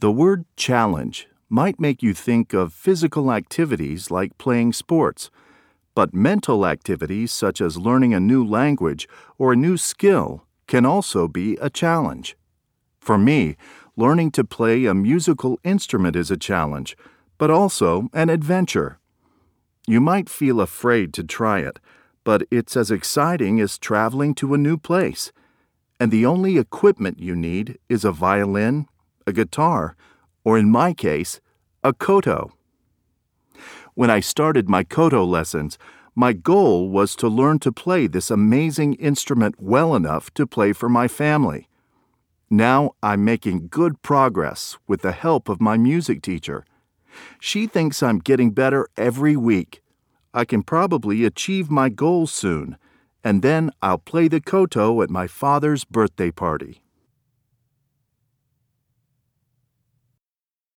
The word challenge might make you think of physical activities like playing sports, but mental activities such as learning a new language or a new skill can also be a challenge. For me, learning to play a musical instrument is a challenge, but also an adventure. You might feel afraid to try it, but it's as exciting as traveling to a new place. And the only equipment you need is a violin, a guitar, or in my case, a koto. When I started my koto lessons, my goal was to learn to play this amazing instrument well enough to play for my family. Now I'm making good progress with the help of my music teacher. She thinks I'm getting better every week. I can probably achieve my goal soon, and then I'll play the koto at my father's birthday party.